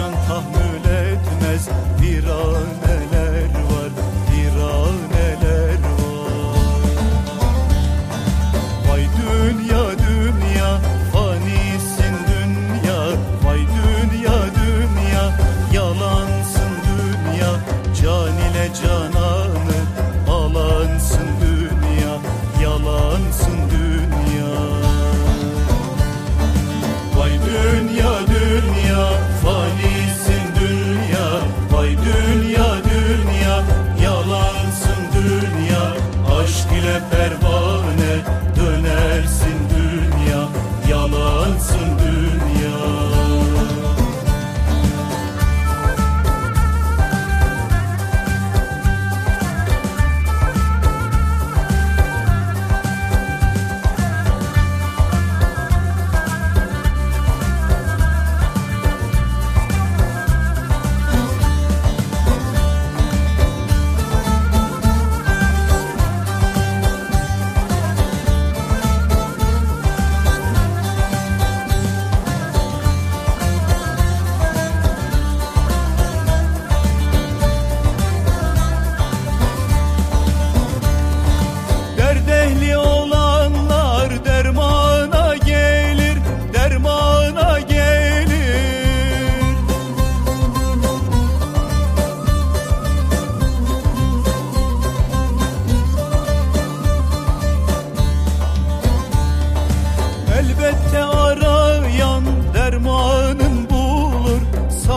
can tahammül etmez bir an.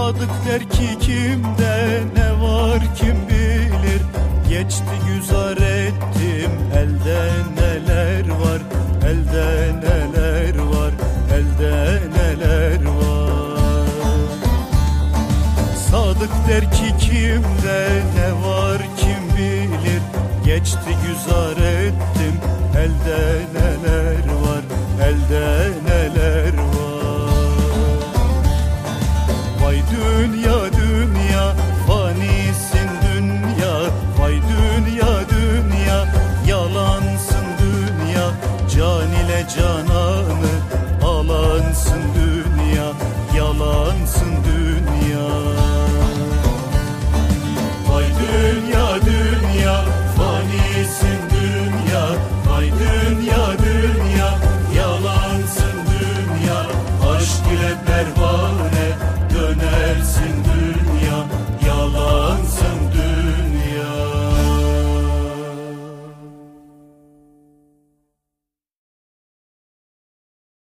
Sadık der ki kimde ne var kim bilir? Geçti güzar ettim elde neler var? Elde neler var? Elde neler var? Sadık der ki kimde ne var kim bilir? Geçti güzar ettim elde canan